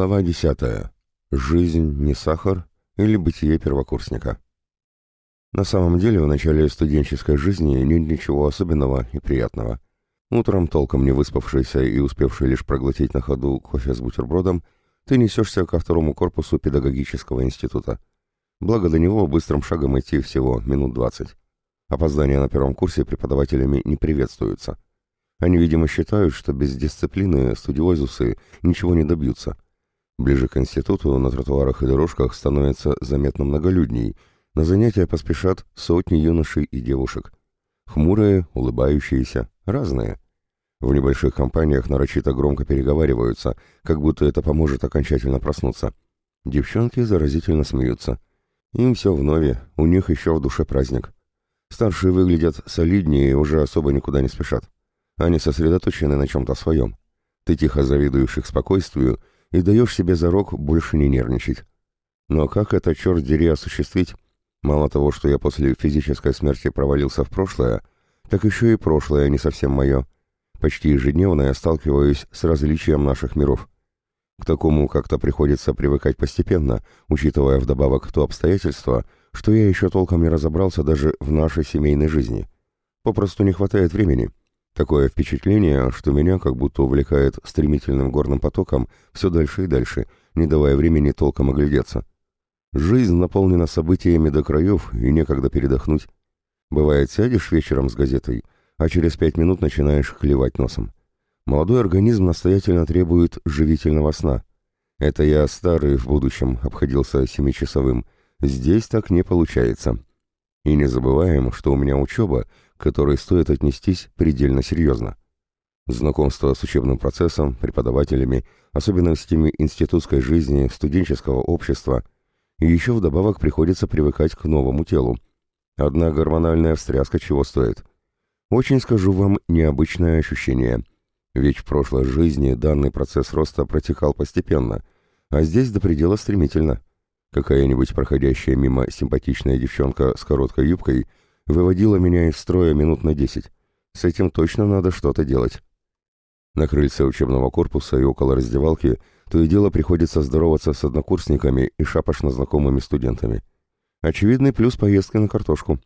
Глава 10. Жизнь не сахар или бытие первокурсника. На самом деле, в начале студенческой жизни нет ничего особенного и приятного. Утром, толком не выспавшийся и успевший лишь проглотить на ходу кофе с бутербродом, ты несешься ко второму корпусу педагогического института. Благо до него быстрым шагом идти всего минут двадцать. Опоздания на первом курсе преподавателями не приветствуются. Они, видимо, считают, что без дисциплины студиозусы ничего не добьются – Ближе к институту на тротуарах и дорожках становится заметно многолюдней. На занятия поспешат сотни юношей и девушек. Хмурые, улыбающиеся, разные. В небольших компаниях нарочито громко переговариваются, как будто это поможет окончательно проснуться. Девчонки заразительно смеются. Им все вновь, у них еще в душе праздник. Старшие выглядят солиднее и уже особо никуда не спешат. Они сосредоточены на чем-то своем. Ты тихо завидуешь их спокойствию и даешь себе зарок больше не нервничать. Но как это, черт дери, осуществить? Мало того, что я после физической смерти провалился в прошлое, так еще и прошлое не совсем мое. Почти ежедневно я сталкиваюсь с различием наших миров. К такому как-то приходится привыкать постепенно, учитывая вдобавок то обстоятельство, что я еще толком не разобрался даже в нашей семейной жизни. Попросту не хватает времени. Такое впечатление, что меня как будто увлекает стремительным горным потоком все дальше и дальше, не давая времени толком оглядеться. Жизнь наполнена событиями до краев, и некогда передохнуть. Бывает, сядешь вечером с газетой, а через пять минут начинаешь клевать носом. Молодой организм настоятельно требует живительного сна. Это я старый в будущем обходился семичасовым. Здесь так не получается. И не забываем, что у меня учеба, к которой стоит отнестись предельно серьезно. Знакомство с учебным процессом, преподавателями, особенностями институтской жизни, студенческого общества, и еще вдобавок приходится привыкать к новому телу. Одна гормональная встряска чего стоит. Очень, скажу вам, необычное ощущение. Ведь в прошлой жизни данный процесс роста протекал постепенно, а здесь до предела стремительно. Какая-нибудь проходящая мимо симпатичная девчонка с короткой юбкой – выводила меня из строя минут на десять. С этим точно надо что-то делать. На крыльце учебного корпуса и около раздевалки то и дело приходится здороваться с однокурсниками и шапошно знакомыми студентами. Очевидный плюс поездки на картошку.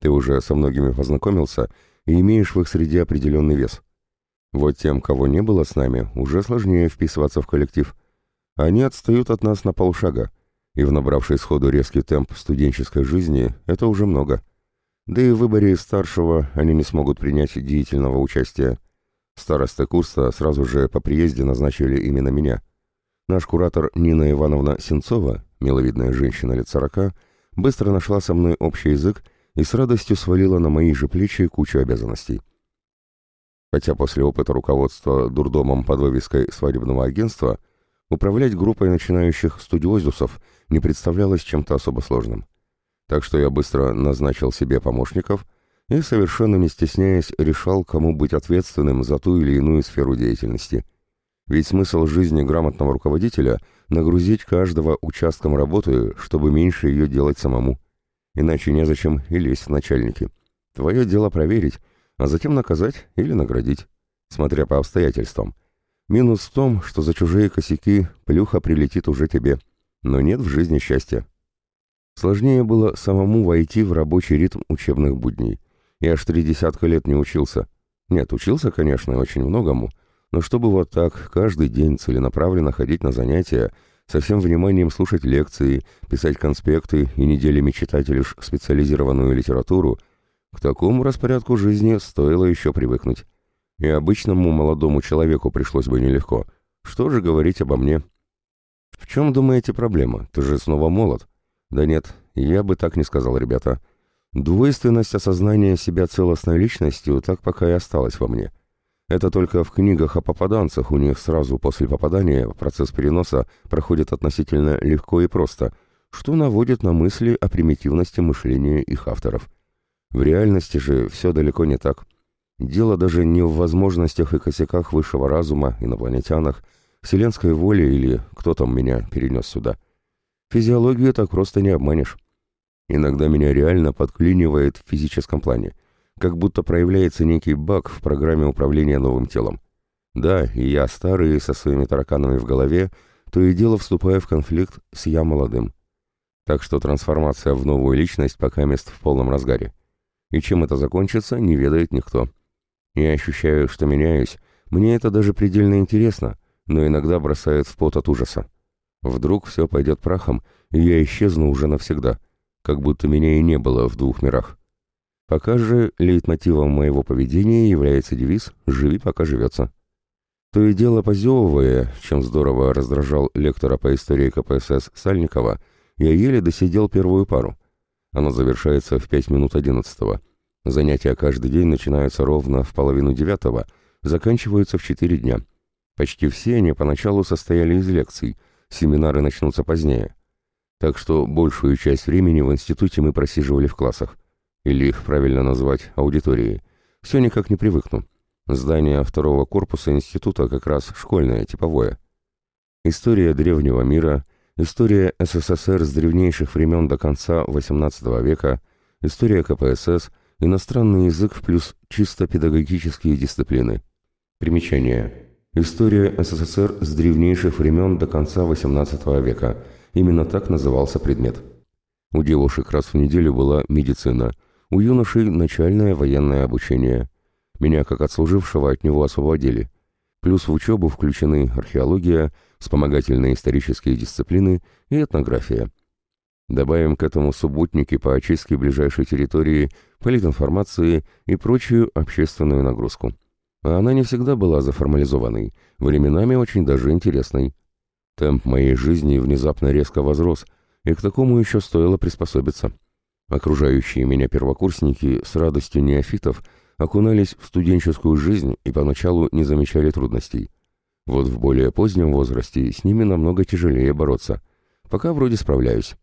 Ты уже со многими познакомился и имеешь в их среде определенный вес. Вот тем, кого не было с нами, уже сложнее вписываться в коллектив. Они отстают от нас на полшага, и в набравшей сходу резкий темп студенческой жизни это уже много. Да и в выборе старшего они не смогут принять деятельного участия. Старосты курса сразу же по приезде назначили именно меня. Наш куратор Нина Ивановна Сенцова, миловидная женщина лет сорока, быстро нашла со мной общий язык и с радостью свалила на мои же плечи кучу обязанностей. Хотя после опыта руководства дурдомом под вывеской свадебного агентства управлять группой начинающих студиозусов не представлялось чем-то особо сложным так что я быстро назначил себе помощников и, совершенно не стесняясь, решал, кому быть ответственным за ту или иную сферу деятельности. Ведь смысл жизни грамотного руководителя — нагрузить каждого участком работы, чтобы меньше ее делать самому. Иначе незачем и лезть в начальники. Твое дело проверить, а затем наказать или наградить, смотря по обстоятельствам. Минус в том, что за чужие косяки плюха прилетит уже тебе. Но нет в жизни счастья. Сложнее было самому войти в рабочий ритм учебных будней. Я аж три десятка лет не учился. Нет, учился, конечно, очень многому, но чтобы вот так каждый день целенаправленно ходить на занятия, со всем вниманием слушать лекции, писать конспекты и неделями читать лишь специализированную литературу, к такому распорядку жизни стоило еще привыкнуть. И обычному молодому человеку пришлось бы нелегко. Что же говорить обо мне? В чем, думаете, проблема? Ты же снова молод. Да нет, я бы так не сказал, ребята. Двойственность осознания себя целостной личностью так пока и осталась во мне. Это только в книгах о попаданцах у них сразу после попадания процесс переноса проходит относительно легко и просто, что наводит на мысли о примитивности мышления их авторов. В реальности же все далеко не так. Дело даже не в возможностях и косяках высшего разума, инопланетянах, вселенской воле или кто там меня перенес сюда – Физиологию так просто не обманешь. Иногда меня реально подклинивает в физическом плане, как будто проявляется некий баг в программе управления новым телом. Да, и я старый, со своими тараканами в голове, то и дело вступая в конфликт с «я молодым». Так что трансформация в новую личность пока мест в полном разгаре. И чем это закончится, не ведает никто. Я ощущаю, что меняюсь, мне это даже предельно интересно, но иногда бросает в пот от ужаса. Вдруг все пойдет прахом, и я исчезну уже навсегда, как будто меня и не было в двух мирах. Пока же лейтмотивом моего поведения является девиз «Живи, пока живется». То и дело позевывая, чем здорово раздражал лектора по истории КПСС Сальникова, я еле досидел первую пару. Она завершается в пять минут одиннадцатого. Занятия каждый день начинаются ровно в половину девятого, заканчиваются в четыре дня. Почти все они поначалу состояли из лекций, семинары начнутся позднее. Так что большую часть времени в институте мы просиживали в классах. Или их правильно назвать аудиторией. Все никак не привыкну. Здание второго корпуса института как раз школьное, типовое. История древнего мира, история СССР с древнейших времен до конца XVIII века, история КПСС, иностранный язык плюс чисто педагогические дисциплины. Примечание. История СССР с древнейших времен до конца XVIII века. Именно так назывался предмет. У девушек раз в неделю была медицина, у юношей начальное военное обучение – меня, как отслужившего, от него освободили. Плюс в учебу включены археология, вспомогательные исторические дисциплины и этнография. Добавим к этому субботники по очистке ближайшей территории, политинформации и прочую общественную нагрузку. А она не всегда была заформализованной, временами очень даже интересной. Темп моей жизни внезапно резко возрос, и к такому еще стоило приспособиться. Окружающие меня первокурсники с радостью неофитов – окунались в студенческую жизнь и поначалу не замечали трудностей. Вот в более позднем возрасте с ними намного тяжелее бороться. Пока вроде справляюсь.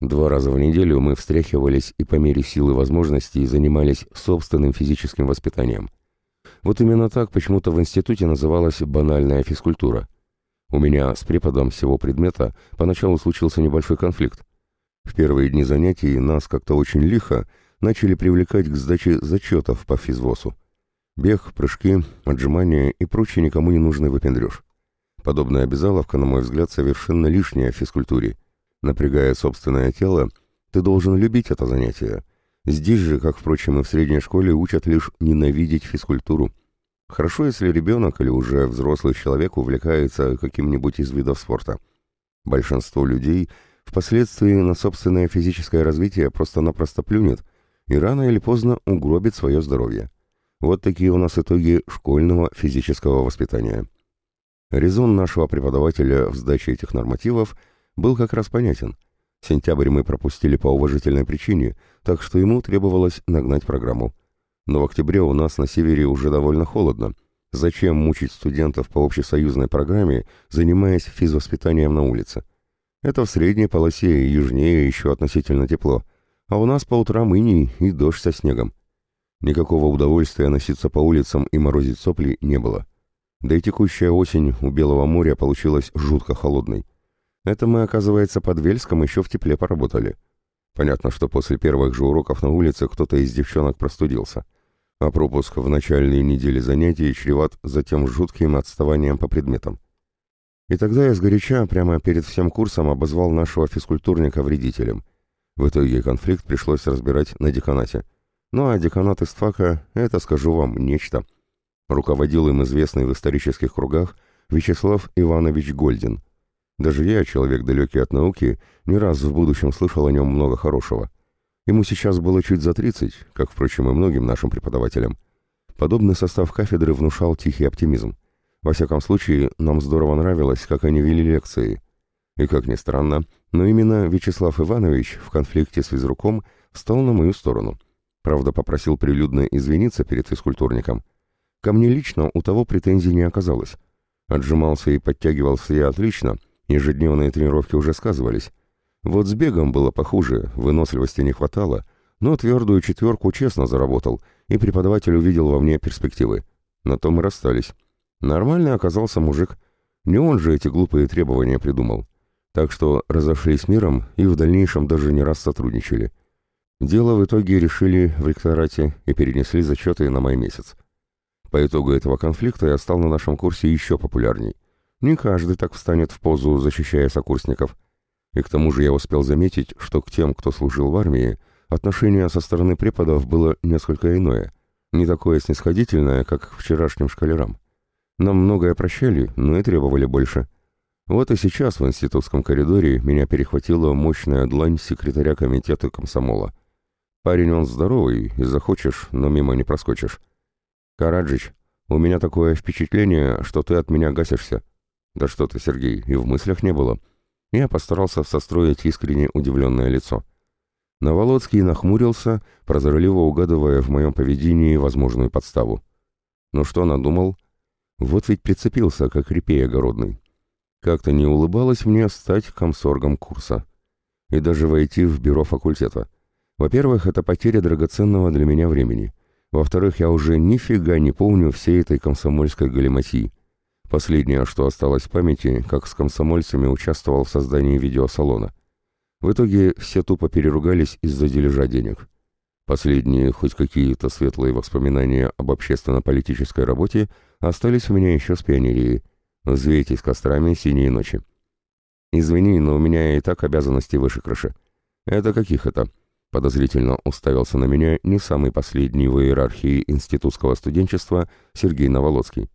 Два раза в неделю мы встряхивались и по мере силы возможностей занимались собственным физическим воспитанием. Вот именно так почему-то в институте называлась банальная физкультура. У меня с преподом всего предмета поначалу случился небольшой конфликт. В первые дни занятий нас как-то очень лихо начали привлекать к сдаче зачетов по физвосу. Бег, прыжки, отжимания и прочий никому не нужный выпендреж. Подобная обязаловка, на мой взгляд, совершенно лишняя в физкультуре. Напрягая собственное тело, ты должен любить это занятие. Здесь же, как, впрочем, и в средней школе, учат лишь ненавидеть физкультуру. Хорошо, если ребенок или уже взрослый человек увлекается каким-нибудь из видов спорта. Большинство людей впоследствии на собственное физическое развитие просто-напросто плюнет и рано или поздно угробит свое здоровье. Вот такие у нас итоги школьного физического воспитания. Резон нашего преподавателя в сдаче этих нормативов был как раз понятен. Сентябрь мы пропустили по уважительной причине, так что ему требовалось нагнать программу. Но в октябре у нас на севере уже довольно холодно. Зачем мучить студентов по общесоюзной программе, занимаясь физвоспитанием на улице? Это в средней полосе и южнее еще относительно тепло, а у нас по утрам иней и дождь со снегом. Никакого удовольствия носиться по улицам и морозить сопли не было. Да и текущая осень у Белого моря получилась жутко холодной. Это мы, оказывается, под Вельском еще в тепле поработали. Понятно, что после первых же уроков на улице кто-то из девчонок простудился. А пропуск в начальные недели занятий чреват затем жутким отставанием по предметам. И тогда я сгоряча прямо перед всем курсом обозвал нашего физкультурника вредителем. В итоге конфликт пришлось разбирать на деканате. Ну а деканат истфака — это, скажу вам, нечто. Руководил им известный в исторических кругах Вячеслав Иванович Гольдин. Даже я, человек далекий от науки, не раз в будущем слышал о нем много хорошего. Ему сейчас было чуть за 30, как, впрочем, и многим нашим преподавателям. Подобный состав кафедры внушал тихий оптимизм. Во всяком случае, нам здорово нравилось, как они вели лекции. И, как ни странно, но именно Вячеслав Иванович в конфликте с физруком встал на мою сторону. Правда, попросил прилюдно извиниться перед физкультурником. Ко мне лично у того претензий не оказалось. Отжимался и подтягивался я отлично, ежедневные тренировки уже сказывались. Вот с бегом было похуже, выносливости не хватало, но твердую четверку честно заработал, и преподаватель увидел во мне перспективы. На том и расстались. Нормальный оказался мужик. Не он же эти глупые требования придумал. Так что разошлись миром и в дальнейшем даже не раз сотрудничали. Дело в итоге решили в ректорате и перенесли зачеты на май месяц. По итогу этого конфликта я стал на нашем курсе еще популярней. Не каждый так встанет в позу, защищая сокурсников. И к тому же я успел заметить, что к тем, кто служил в армии, отношение со стороны преподов было несколько иное, не такое снисходительное, как к вчерашним шкалерам. Нам многое прощали, но и требовали больше. Вот и сейчас в институтском коридоре меня перехватила мощная длань секретаря комитета комсомола. Парень он здоровый, и захочешь, но мимо не проскочишь. «Караджич, у меня такое впечатление, что ты от меня гасишься». «Да что ты, Сергей, и в мыслях не было». Я постарался состроить искренне удивленное лицо. Новолоцкий нахмурился, прозорливо угадывая в моем поведении возможную подставу. «Ну что надумал?» Вот ведь прицепился, как репей огородный. Как-то не улыбалось мне стать комсоргом курса. И даже войти в бюро факультета. Во-первых, это потеря драгоценного для меня времени. Во-вторых, я уже нифига не помню всей этой комсомольской галиматьи. Последнее, что осталось в памяти, как с комсомольцами участвовал в создании видеосалона. В итоге все тупо переругались из-за дележа денег. Последние, хоть какие-то светлые воспоминания об общественно-политической работе остались у меня еще с пионерии. Взвейтесь кострами синие ночи. Извини, но у меня и так обязанности выше крыши. Это каких это? Подозрительно уставился на меня не самый последний в иерархии институтского студенчества Сергей Новолоцкий.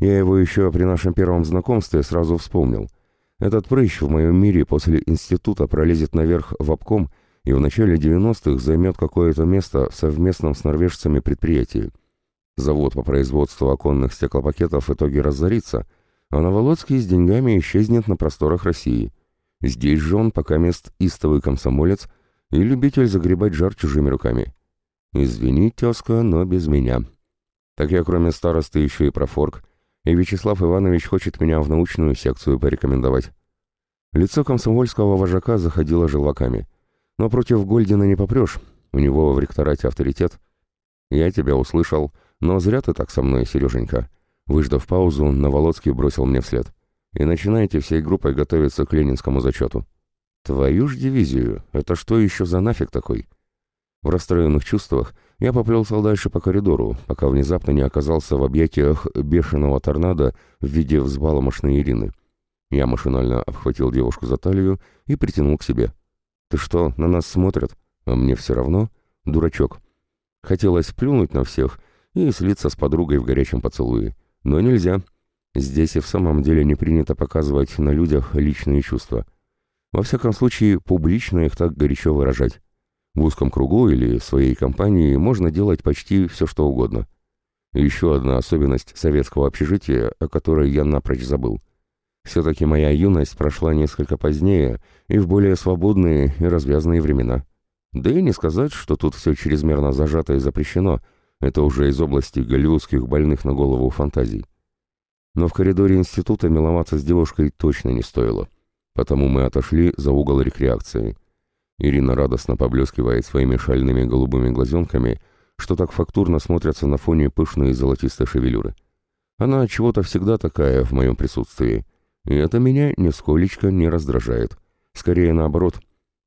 Я его еще при нашем первом знакомстве сразу вспомнил. Этот прыщ в моем мире после института пролезет наверх в обком и в начале 90-х займет какое-то место в совместном с норвежцами предприятии. Завод по производству оконных стеклопакетов в итоге разорится, а Новолоцкий с деньгами исчезнет на просторах России. Здесь же он пока мест истовый комсомолец и любитель загребать жар чужими руками. «Извини, тезка, но без меня». Так я кроме старосты еще и профорг, и Вячеслав Иванович хочет меня в научную секцию порекомендовать. Лицо комсомольского вожака заходило желваками. Но против Гольдина не попрешь, у него в ректорате авторитет. Я тебя услышал, но зря ты так со мной, Сереженька. Выждав паузу, Новолоцкий бросил мне вслед. И начинайте всей группой готовиться к ленинскому зачету. Твою ж дивизию, это что еще за нафиг такой? В расстроенных чувствах я поплелся дальше по коридору, пока внезапно не оказался в объятиях бешеного торнадо в виде взбаломошной Ирины. Я машинально обхватил девушку за талию и притянул к себе. «Ты что, на нас смотрят? А мне все равно? Дурачок». Хотелось плюнуть на всех и слиться с подругой в горячем поцелуе. Но нельзя. Здесь и в самом деле не принято показывать на людях личные чувства. Во всяком случае, публично их так горячо выражать. В узком кругу или своей компании можно делать почти все, что угодно. еще одна особенность советского общежития, о которой я напрочь забыл. Все-таки моя юность прошла несколько позднее и в более свободные и развязные времена. Да и не сказать, что тут все чрезмерно зажато и запрещено, это уже из области голливудских больных на голову фантазий. Но в коридоре института миловаться с девушкой точно не стоило, потому мы отошли за угол рекреации. Ирина радостно поблескивает своими шальными голубыми глазенками, что так фактурно смотрятся на фоне пышной золотистой шевелюры. Она чего-то всегда такая в моем присутствии, и это меня нисколечко не раздражает. Скорее наоборот,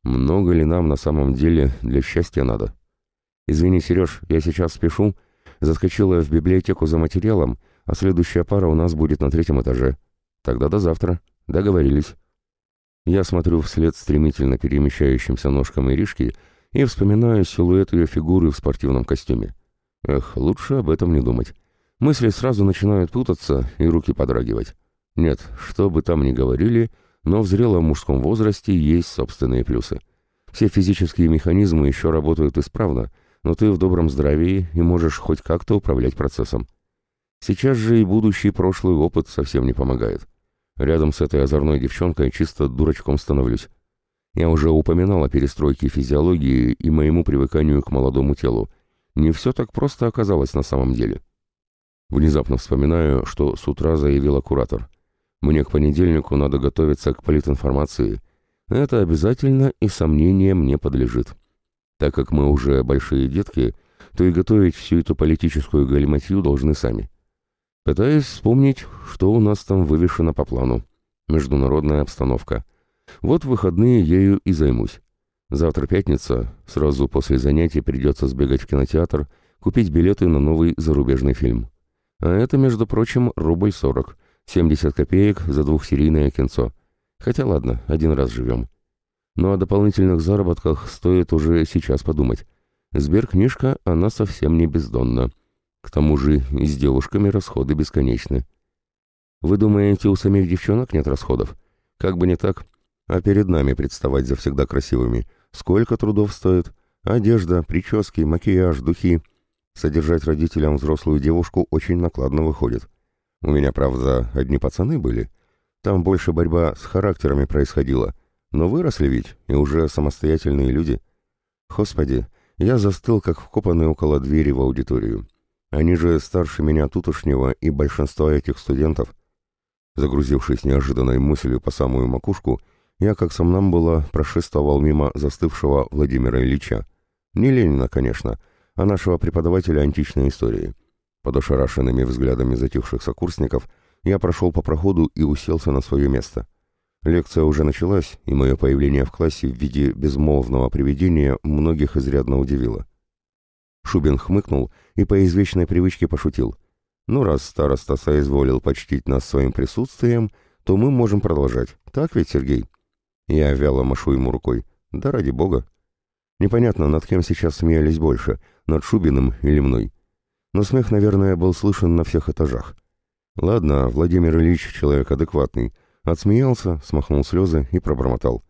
много ли нам на самом деле для счастья надо? Извини, Сереж, я сейчас спешу. Заскочила в библиотеку за материалом, а следующая пара у нас будет на третьем этаже. Тогда до завтра. Договорились. Я смотрю вслед стремительно перемещающимся ножкам Иришки и вспоминаю силуэт ее фигуры в спортивном костюме. Эх, лучше об этом не думать. Мысли сразу начинают путаться и руки подрагивать. Нет, что бы там ни говорили, но в зрелом мужском возрасте есть собственные плюсы. Все физические механизмы еще работают исправно, но ты в добром здравии и можешь хоть как-то управлять процессом. Сейчас же и будущий прошлый опыт совсем не помогает. Рядом с этой озорной девчонкой чисто дурачком становлюсь. Я уже упоминал о перестройке физиологии и моему привыканию к молодому телу. Не все так просто оказалось на самом деле. Внезапно вспоминаю, что с утра заявила куратор. Мне к понедельнику надо готовиться к политинформации. Это обязательно и сомнением не подлежит. Так как мы уже большие детки, то и готовить всю эту политическую галиматью должны сами. Пытаюсь вспомнить, что у нас там вывешено по плану. Международная обстановка. Вот выходные ею и займусь. Завтра пятница, сразу после занятий придется сбегать в кинотеатр, купить билеты на новый зарубежный фильм. А это, между прочим, рубль сорок, 70 копеек за двухсерийное кинцо. Хотя ладно, один раз живем. Но о дополнительных заработках стоит уже сейчас подумать. Сберкнижка, она совсем не бездонна. К тому же и с девушками расходы бесконечны. Вы думаете, у самих девчонок нет расходов? Как бы не так. А перед нами представать завсегда красивыми. Сколько трудов стоит? Одежда, прически, макияж, духи. Содержать родителям взрослую девушку очень накладно выходит. У меня, правда, одни пацаны были. Там больше борьба с характерами происходила. Но выросли ведь, и уже самостоятельные люди. Господи, я застыл, как вкопанный около двери в аудиторию. Они же старше меня тутошнего и большинства этих студентов. Загрузившись неожиданной мыслью по самую макушку, я, как сам нам было, прошествовал мимо застывшего Владимира Ильича. Не Ленина, конечно, а нашего преподавателя античной истории. Под ошарашенными взглядами затихших сокурсников я прошел по проходу и уселся на свое место. Лекция уже началась, и мое появление в классе в виде безмолвного привидения многих изрядно удивило. Шубин хмыкнул и по извечной привычке пошутил. «Ну, раз староста соизволил почтить нас своим присутствием, то мы можем продолжать. Так ведь, Сергей?» Я вяло машу ему рукой. «Да ради бога». Непонятно, над кем сейчас смеялись больше, над Шубиным или мной. Но смех, наверное, был слышен на всех этажах. Ладно, Владимир Ильич человек адекватный. Отсмеялся, смахнул слезы и пробормотал.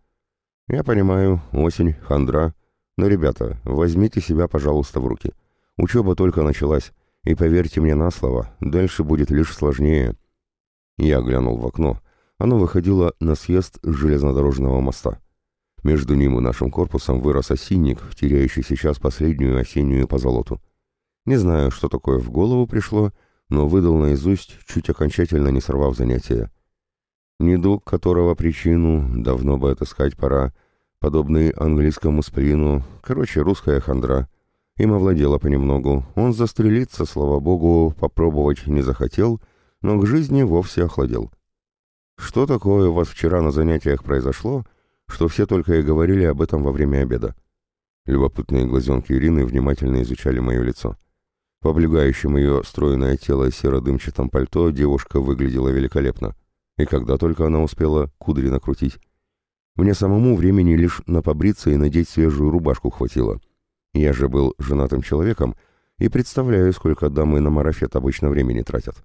«Я понимаю, осень, хандра, но, ребята, возьмите себя, пожалуйста, в руки. Учеба только началась, и поверьте мне на слово, дальше будет лишь сложнее. Я глянул в окно. Оно выходило на съезд железнодорожного моста. Между ним и нашим корпусом вырос осинник, теряющий сейчас последнюю осеннюю позолоту. Не знаю, что такое в голову пришло, но выдал наизусть, чуть окончательно не сорвав занятия. Недуг, которого причину, давно бы отыскать пора, подобный английскому сплину, короче, русская хандра. Им овладела понемногу. Он застрелиться, слава богу, попробовать не захотел, но к жизни вовсе охладел. Что такое у вас вчера на занятиях произошло, что все только и говорили об этом во время обеда? Любопытные глазенки Ирины внимательно изучали мое лицо. В облегающем ее стройное тело серо-дымчатом пальто девушка выглядела великолепно. И когда только она успела кудри накрутить. Мне самому времени лишь на побриться и надеть свежую рубашку хватило. Я же был женатым человеком и представляю, сколько дамы на марафет обычно времени тратят.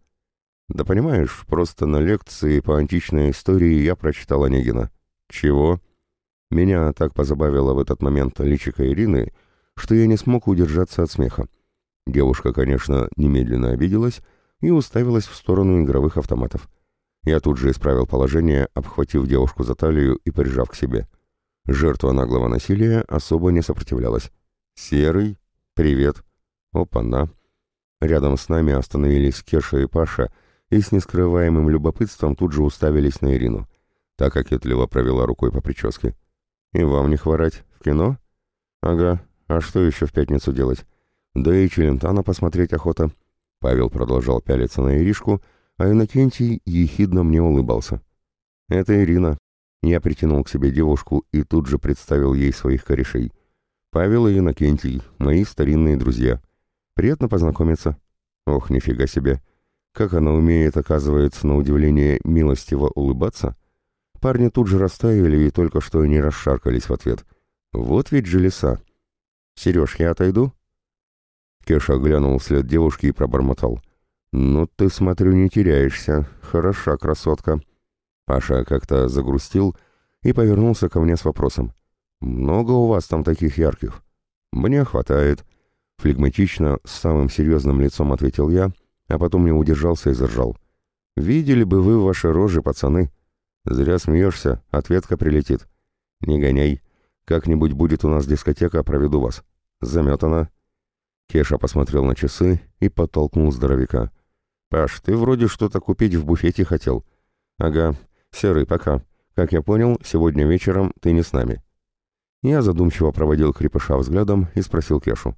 Да понимаешь, просто на лекции по античной истории я прочитал Онегина. Чего? Меня так позабавило в этот момент личико Ирины, что я не смог удержаться от смеха. Девушка, конечно, немедленно обиделась и уставилась в сторону игровых автоматов. Я тут же исправил положение, обхватив девушку за талию и прижав к себе. Жертва наглого насилия особо не сопротивлялась. «Серый? Привет!» «Опа-на!» Рядом с нами остановились Кеша и Паша и с нескрываемым любопытством тут же уставились на Ирину. Так кокетливо провела рукой по прическе. «И вам не хворать? В кино?» «Ага. А что еще в пятницу делать?» «Да и Челентана посмотреть охота». Павел продолжал пялиться на Иришку, — а Иннокентий ехидно мне улыбался. «Это Ирина». Я притянул к себе девушку и тут же представил ей своих корешей. «Павел и Иннокентий, мои старинные друзья. Приятно познакомиться». «Ох, нифига себе! Как она умеет, оказывается, на удивление милостиво улыбаться?» Парни тут же растаяли и только что не расшаркались в ответ. «Вот ведь же леса!» «Сереж, я отойду?» Кеша глянул вслед девушки и пробормотал. «Ну ты, смотрю, не теряешься. Хороша красотка». Паша как-то загрустил и повернулся ко мне с вопросом. «Много у вас там таких ярких?» «Мне хватает». Флегматично, с самым серьезным лицом ответил я, а потом не удержался и заржал. «Видели бы вы ваши рожи, пацаны?» «Зря смеешься, ответка прилетит». «Не гоняй. Как-нибудь будет у нас дискотека, проведу вас». «Заметано». Кеша посмотрел на часы и подтолкнул здоровяка. «Паш, ты вроде что-то купить в буфете хотел». «Ага. Серый, пока. Как я понял, сегодня вечером ты не с нами». Я задумчиво проводил крепыша взглядом и спросил Кешу.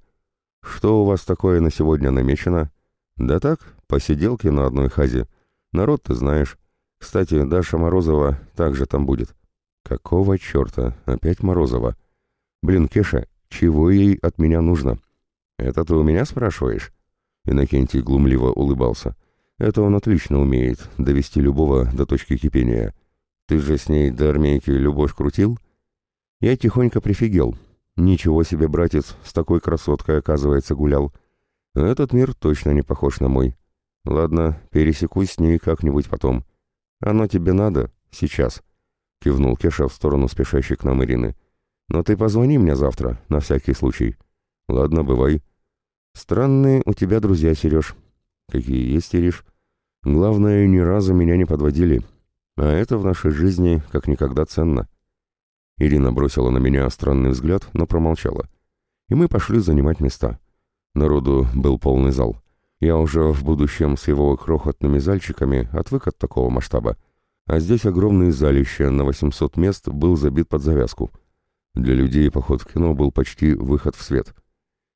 «Что у вас такое на сегодня намечено?» «Да так, посиделки на одной хазе. Народ ты знаешь. Кстати, Даша Морозова также там будет». «Какого черта? Опять Морозова?» «Блин, Кеша, чего ей от меня нужно?» «Это ты у меня спрашиваешь?» Иннокентий глумливо улыбался. Это он отлично умеет, довести любого до точки кипения. Ты же с ней до армейки любовь крутил? Я тихонько прифигел. Ничего себе, братец, с такой красоткой, оказывается, гулял. Этот мир точно не похож на мой. Ладно, пересекусь с ней как-нибудь потом. Оно тебе надо? Сейчас. Кивнул Кеша в сторону спешащей к нам Ирины. Но ты позвони мне завтра, на всякий случай. Ладно, бывай. Странные у тебя друзья, Сереж. Какие есть, Ириш. Главное, ни разу меня не подводили. А это в нашей жизни как никогда ценно. Ирина бросила на меня странный взгляд, но промолчала. И мы пошли занимать места. Народу был полный зал. Я уже в будущем с его крохотными зальчиками отвык от такого масштаба. А здесь огромное залище на 800 мест был забит под завязку. Для людей поход в кино был почти выход в свет.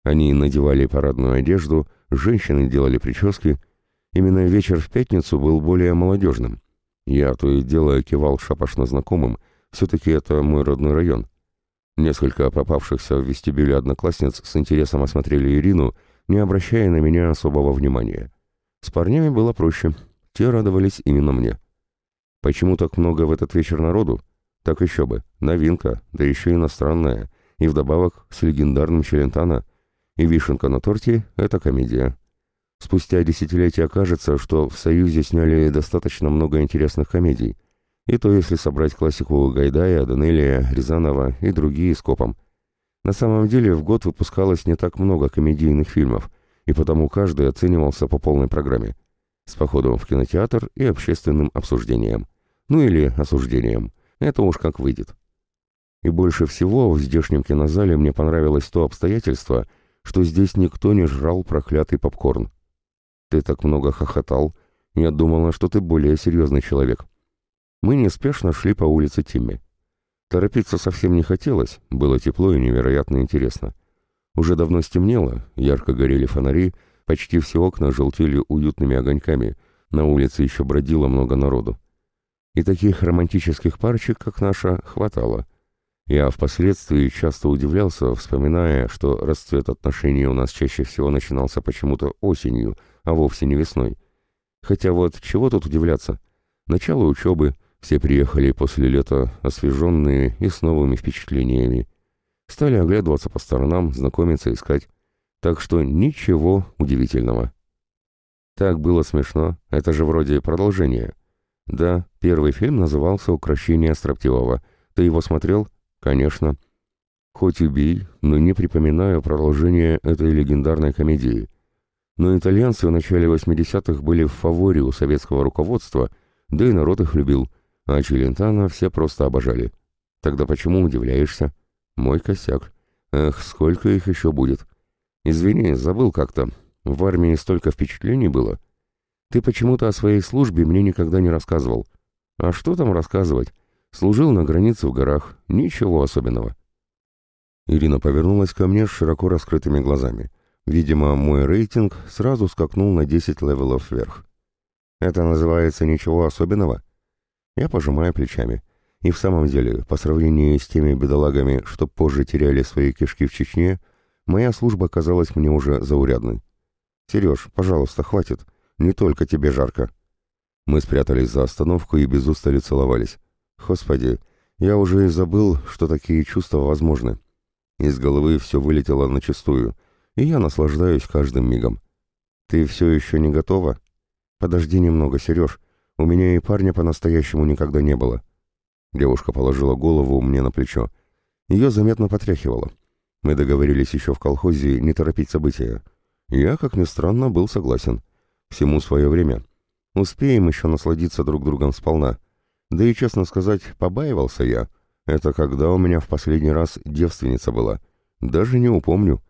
Они надевали парадную одежду, женщины делали прически. Именно вечер в пятницу был более молодежным. Я то и дело кивал шапошно знакомым, все-таки это мой родной район. Несколько попавшихся в вестибюле одноклассниц с интересом осмотрели Ирину, не обращая на меня особого внимания. С парнями было проще, те радовались именно мне. Почему так много в этот вечер народу? Так еще бы, новинка, да еще иностранная, и вдобавок с легендарным Челентано. И вишенка на торте — это комедия. Спустя десятилетия кажется, что в «Союзе» сняли достаточно много интересных комедий, и то если собрать классику Гайдая, Данелия, Рязанова и другие скопом. На самом деле в год выпускалось не так много комедийных фильмов, и потому каждый оценивался по полной программе. С походом в кинотеатр и общественным обсуждением. Ну или осуждением. Это уж как выйдет. И больше всего в здешнем кинозале мне понравилось то обстоятельство, что здесь никто не жрал проклятый попкорн. Ты так много хохотал, я думала, что ты более серьезный человек. Мы неспешно шли по улице Тимми. Торопиться совсем не хотелось, было тепло и невероятно интересно. Уже давно стемнело, ярко горели фонари, почти все окна желтели уютными огоньками, на улице еще бродило много народу. И таких романтических парочек, как наша, хватало. Я впоследствии часто удивлялся, вспоминая, что расцвет отношений у нас чаще всего начинался почему-то осенью, а вовсе не весной. Хотя вот чего тут удивляться? Начало учебы, все приехали после лета освеженные и с новыми впечатлениями. Стали оглядываться по сторонам, знакомиться, искать. Так что ничего удивительного. Так было смешно. Это же вроде продолжение. Да, первый фильм назывался «Укращение строптивого». Ты его смотрел? Конечно. Хоть убей, но не припоминаю продолжение этой легендарной комедии. Но итальянцы в начале 80-х были в фаворе у советского руководства, да и народ их любил – а Челентано все просто обожали. Тогда почему удивляешься? Мой косяк. Эх, сколько их еще будет. Извини, забыл как-то. В армии столько впечатлений было. Ты почему-то о своей службе мне никогда не рассказывал. А что там рассказывать? Служил на границе в горах. Ничего особенного. Ирина повернулась ко мне с широко раскрытыми глазами. Видимо, мой рейтинг сразу скакнул на 10 левелов вверх. Это называется ничего особенного? Я пожимаю плечами. И в самом деле, по сравнению с теми бедолагами, что позже теряли свои кишки в Чечне, моя служба казалась мне уже заурядной. «Сереж, пожалуйста, хватит. Не только тебе жарко». Мы спрятались за остановку и без устали целовались. Господи, я уже и забыл, что такие чувства возможны. Из головы все вылетело начистую, и я наслаждаюсь каждым мигом. «Ты все еще не готова?» «Подожди немного, Сереж. У меня и парня по-настоящему никогда не было. Девушка положила голову мне на плечо. Ее заметно потряхивало. Мы договорились еще в колхозе не торопить события. Я, как ни странно, был согласен. Всему свое время. Успеем еще насладиться друг другом сполна. Да и, честно сказать, побаивался я. Это когда у меня в последний раз девственница была. Даже не упомню.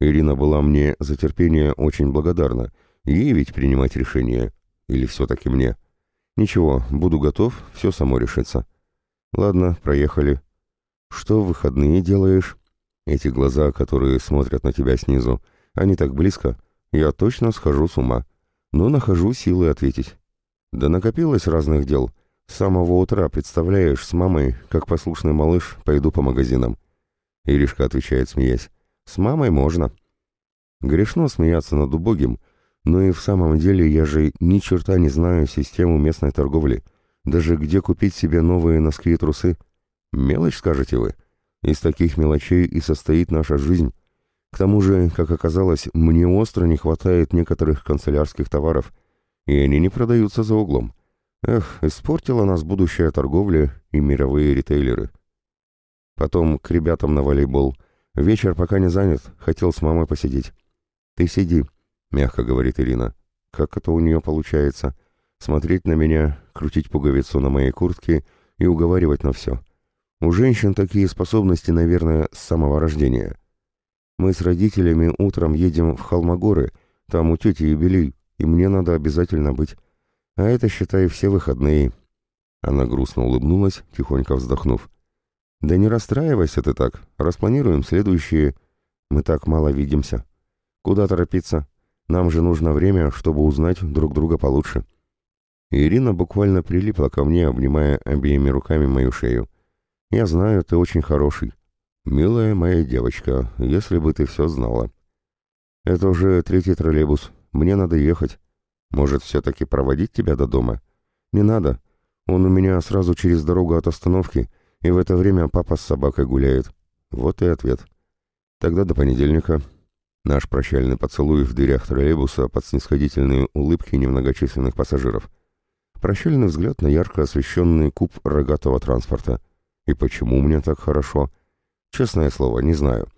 Ирина была мне за терпение очень благодарна. Ей ведь принимать решение. Или все-таки мне? Ничего, буду готов, все само решится. Ладно, проехали. Что в выходные делаешь? Эти глаза, которые смотрят на тебя снизу, они так близко. Я точно схожу с ума. Но нахожу силы ответить. Да накопилось разных дел. С самого утра, представляешь, с мамой, как послушный малыш, пойду по магазинам. Иришка отвечает, смеясь. С мамой можно. Грешно смеяться над убогим, Но и в самом деле я же ни черта не знаю систему местной торговли. Даже где купить себе новые носки и трусы. Мелочь, скажете вы? Из таких мелочей и состоит наша жизнь. К тому же, как оказалось, мне остро не хватает некоторых канцелярских товаров, и они не продаются за углом. Эх, испортила нас будущая торговля и мировые ритейлеры. Потом к ребятам на волейбол. Вечер пока не занят, хотел с мамой посидеть. «Ты сиди», — мягко говорит Ирина. «Как это у нее получается? Смотреть на меня, крутить пуговицу на моей куртке и уговаривать на все. У женщин такие способности, наверное, с самого рождения. Мы с родителями утром едем в Холмогоры, там у тети юбилей, и мне надо обязательно быть. А это, считай, все выходные». Она грустно улыбнулась, тихонько вздохнув. «Да не расстраивайся ты так, распланируем следующие. Мы так мало видимся. Куда торопиться? Нам же нужно время, чтобы узнать друг друга получше». Ирина буквально прилипла ко мне, обнимая обеими руками мою шею. «Я знаю, ты очень хороший. «Милая моя девочка, если бы ты все знала». «Это уже третий троллейбус. Мне надо ехать. Может, все-таки проводить тебя до дома?» «Не надо. Он у меня сразу через дорогу от остановки, и в это время папа с собакой гуляет». Вот и ответ. «Тогда до понедельника». Наш прощальный поцелуй в дверях троллейбуса под снисходительные улыбки немногочисленных пассажиров. Прощальный взгляд на ярко освещенный куб рогатого транспорта. И почему мне так хорошо?» Честное слово, не знаю.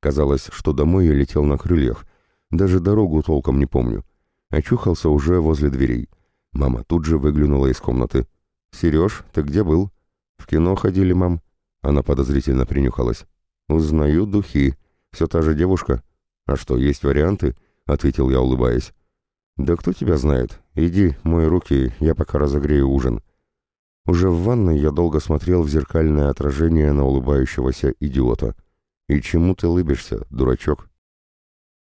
Казалось, что домой я летел на крыльях. Даже дорогу толком не помню. Очухался уже возле дверей. Мама тут же выглянула из комнаты. «Сереж, ты где был?» «В кино ходили, мам». Она подозрительно принюхалась. «Узнаю духи. Все та же девушка». «А что, есть варианты?» — ответил я, улыбаясь. «Да кто тебя знает? Иди, мой руки, я пока разогрею ужин». Уже в ванной я долго смотрел в зеркальное отражение на улыбающегося идиота. «И чему ты улыбишься, дурачок?»